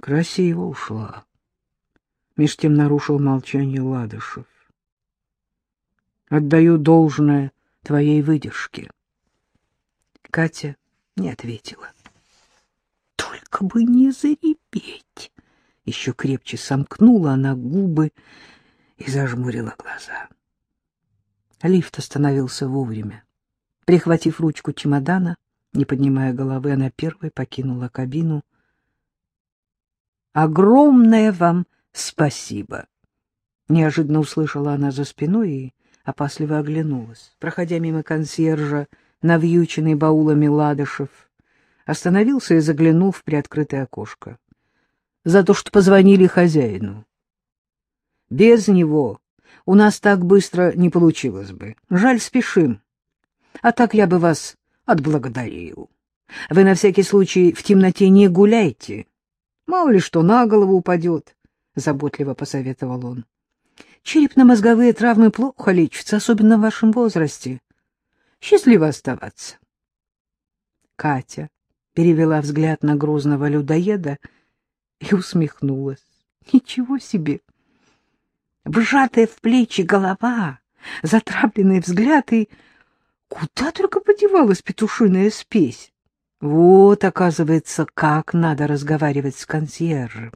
Красиво ушла. Меж тем нарушил молчание Ладышев. Отдаю должное твоей выдержке. Катя не ответила. Только бы не зарепеть. Еще крепче сомкнула она губы и зажмурила глаза. Лифт остановился вовремя. Прихватив ручку чемодана, не поднимая головы, она первой покинула кабину. «Огромное вам спасибо!» Неожиданно услышала она за спиной и опасливо оглянулась. Проходя мимо консьержа, навьюченный баулами ладышев, остановился и заглянул в приоткрытое окошко. За то, что позвонили хозяину. Без него у нас так быстро не получилось бы. Жаль, спешим. А так я бы вас отблагодарил. Вы на всякий случай в темноте не гуляйте. Мало ли что на голову упадет, — заботливо посоветовал он. Черепно-мозговые травмы плохо лечатся, особенно в вашем возрасте. Счастливо оставаться. Катя перевела взгляд на грузного людоеда и усмехнулась. Ничего себе! Вжатая в плечи голова, затрапленный взгляд и... Куда только подевалась петушиная спесь? Вот, оказывается, как надо разговаривать с консьержем.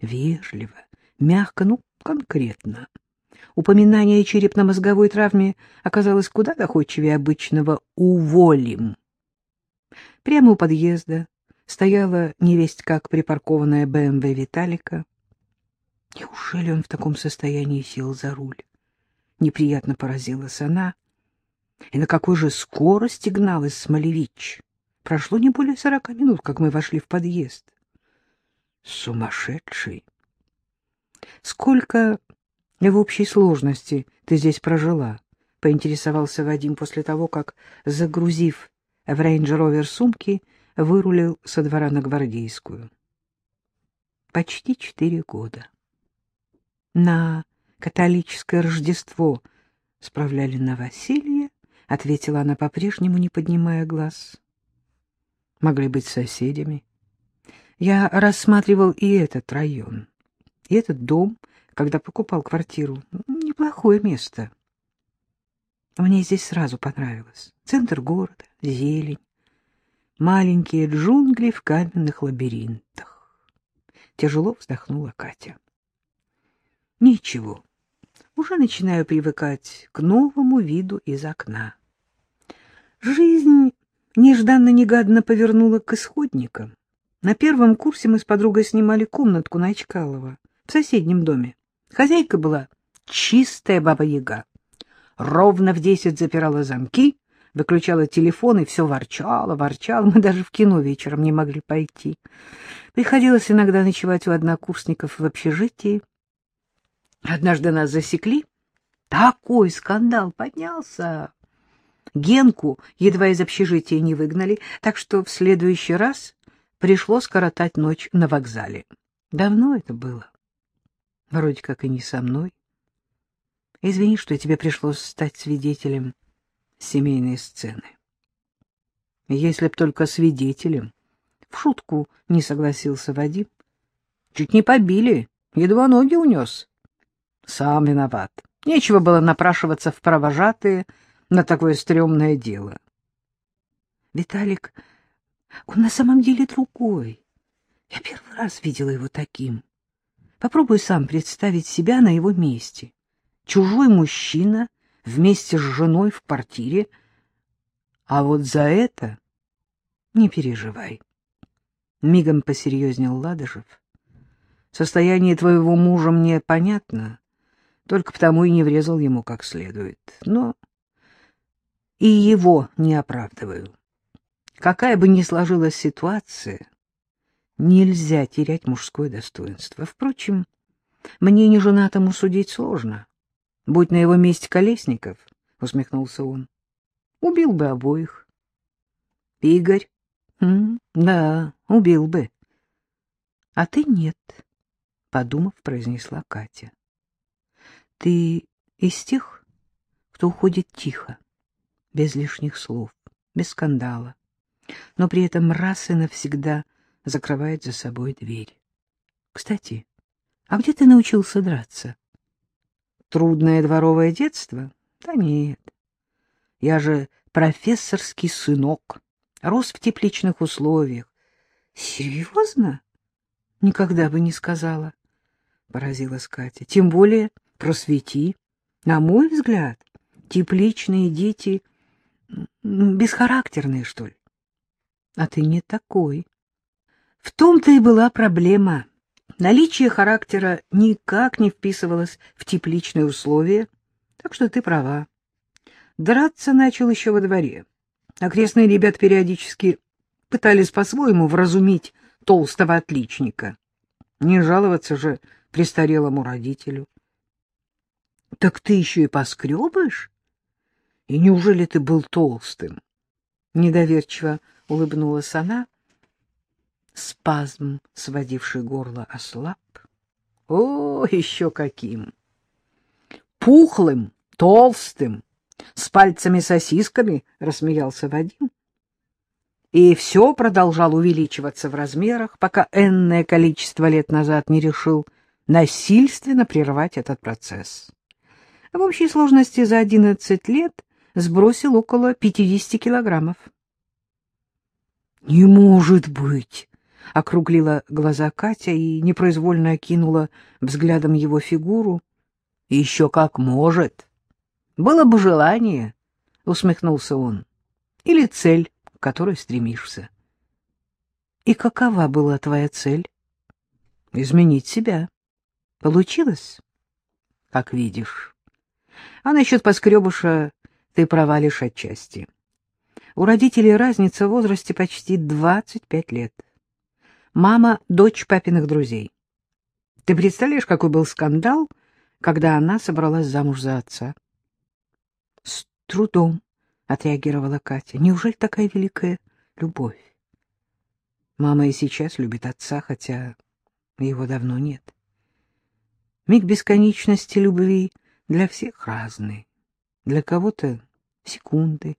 Вежливо, мягко, ну, конкретно. Упоминание о черепно-мозговой травме оказалось куда доходчивее обычного «уволим». Прямо у подъезда стояла невесть как припаркованная БМВ Виталика. Неужели он в таком состоянии сел за руль? Неприятно поразилась она. И на какой же скорости гнал из Смолевич? Прошло не более сорока минут, как мы вошли в подъезд. Сумасшедший! Сколько в общей сложности ты здесь прожила? — поинтересовался Вадим после того, как, загрузив в рейндж-ровер сумки, вырулил со двора на Гвардейскую. Почти четыре года. На католическое Рождество справляли новоселье, — ответила она по-прежнему, не поднимая глаз. Могли быть соседями. Я рассматривал и этот район, и этот дом, когда покупал квартиру. Неплохое место. Мне здесь сразу понравилось. Центр города, зелень, маленькие джунгли в каменных лабиринтах. Тяжело вздохнула Катя. Ничего, уже начинаю привыкать к новому виду из окна. Жизнь нежданно-негаданно повернула к исходникам. На первом курсе мы с подругой снимали комнатку на Очкалова в соседнем доме. Хозяйка была чистая баба-яга. Ровно в десять запирала замки, выключала телефон и все ворчала, ворчала. Мы даже в кино вечером не могли пойти. Приходилось иногда ночевать у однокурсников в общежитии. Однажды нас засекли. Такой скандал поднялся. Генку едва из общежития не выгнали, так что в следующий раз пришлось коротать ночь на вокзале. Давно это было. Вроде как и не со мной. Извини, что тебе пришлось стать свидетелем семейной сцены. Если б только свидетелем. В шутку не согласился Вадим. Чуть не побили, едва ноги унес. Сам виноват. Нечего было напрашиваться в провожатые на такое стрёмное дело. Виталик, он на самом деле другой. Я первый раз видела его таким. Попробуй сам представить себя на его месте. Чужой мужчина вместе с женой в квартире. А вот за это не переживай. Мигом посерьезнел Ладышев. Состояние твоего мужа мне понятно, только потому и не врезал ему как следует. Но и его не оправдываю. Какая бы ни сложилась ситуация, нельзя терять мужское достоинство. Впрочем, мне не женатому судить сложно. Будь на его месте Колесников, — усмехнулся он, — убил бы обоих. Игорь? М да, убил бы. А ты нет, — подумав, произнесла Катя. Ты из тех, кто уходит тихо, без лишних слов, без скандала, но при этом раз и навсегда закрывает за собой дверь. Кстати, а где ты научился драться? Трудное дворовое детство? Да нет. Я же профессорский сынок, рос в тепличных условиях. Серьезно? Никогда бы не сказала, — поразилась Катя. Тем более просвети. На мой взгляд, тепличные дети бесхарактерные, что ли. А ты не такой. В том-то и была проблема. Наличие характера никак не вписывалось в тепличные условия, так что ты права. Драться начал еще во дворе. Окрестные ребят периодически пытались по-своему вразумить толстого отличника. Не жаловаться же престарелому родителю. — Так ты еще и поскребаешь? И неужели ты был толстым? Недоверчиво улыбнулась она. Спазм, сводивший горло, ослаб. О, еще каким! Пухлым, толстым, с пальцами-сосисками, — рассмеялся Вадим. И все продолжал увеличиваться в размерах, пока энное количество лет назад не решил насильственно прервать этот процесс. В общей сложности за одиннадцать лет сбросил около пятидесяти килограммов. «Не может быть!» — округлила глаза Катя и непроизвольно окинула взглядом его фигуру. «Еще как может! Было бы желание!» — усмехнулся он. «Или цель, к которой стремишься». «И какова была твоя цель?» «Изменить себя. Получилось?» «Как видишь. А насчет поскребыша ты провалишь отчасти». У родителей разница в возрасте почти 25 лет. Мама — дочь папиных друзей. Ты представляешь, какой был скандал, когда она собралась замуж за отца? — С трудом, — отреагировала Катя. — Неужели такая великая любовь? Мама и сейчас любит отца, хотя его давно нет. Миг бесконечности любви для всех разный. Для кого-то секунды,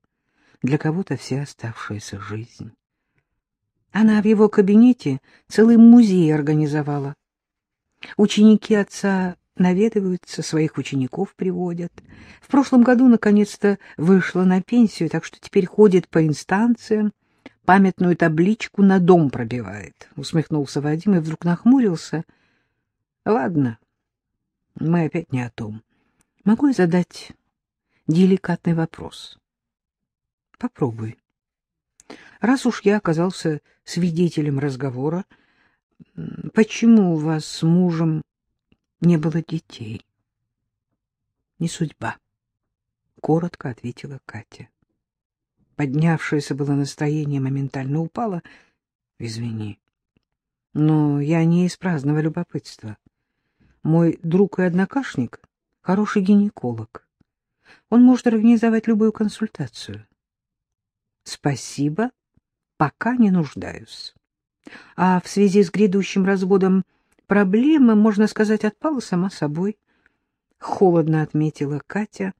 для кого-то вся оставшаяся жизнь. Она в его кабинете целый музей организовала. Ученики отца наведываются, своих учеников приводят. В прошлом году, наконец-то, вышла на пенсию, так что теперь ходит по инстанциям, памятную табличку на дом пробивает. Усмехнулся Вадим и вдруг нахмурился. Ладно, мы опять не о том. Могу я задать деликатный вопрос? Попробуй. Раз уж я оказался свидетелем разговора, почему у вас с мужем не было детей? Не судьба, — коротко ответила Катя. Поднявшееся было настроение моментально упало. Извини, но я не из праздного любопытства. Мой друг и однокашник — хороший гинеколог. Он может организовать любую консультацию. Спасибо, пока не нуждаюсь. А в связи с грядущим разводом проблема, можно сказать, отпала сама собой. Холодно отметила Катя,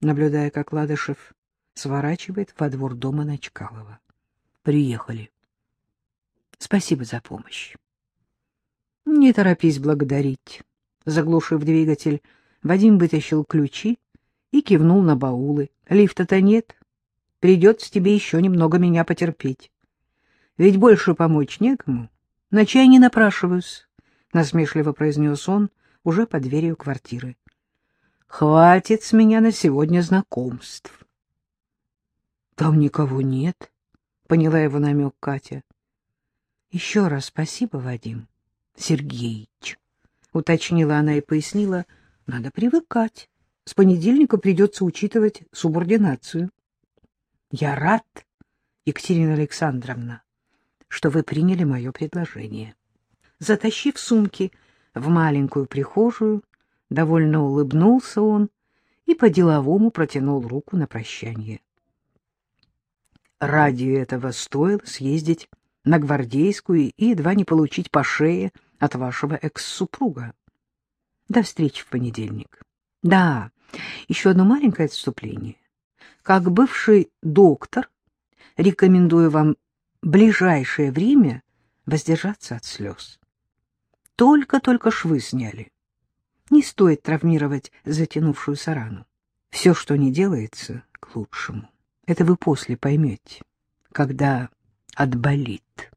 наблюдая, как Ладышев сворачивает во двор дома Начкалова. Приехали. Спасибо за помощь. Не торопись благодарить. Заглушив двигатель, Вадим вытащил ключи и кивнул на баулы. Лифта-то нет. Придется тебе еще немного меня потерпеть. Ведь больше помочь некому. На чай не напрашиваюсь, — насмешливо произнес он уже под дверью квартиры. Хватит с меня на сегодня знакомств. Там никого нет, — поняла его намек Катя. Еще раз спасибо, Вадим Сергеевич, — уточнила она и пояснила, — надо привыкать. С понедельника придется учитывать субординацию. Я рад, Екатерина Александровна, что вы приняли мое предложение. Затащив сумки в маленькую прихожую, довольно улыбнулся он и по-деловому протянул руку на прощание. Ради этого стоило съездить на Гвардейскую и едва не получить по шее от вашего экс-супруга. До встречи в понедельник. Да, еще одно маленькое отступление. Как бывший доктор, рекомендую вам ближайшее время воздержаться от слез. только-только швы сняли. Не стоит травмировать затянувшуюся рану. Все, что не делается, к лучшему. Это вы после поймете, когда отболит.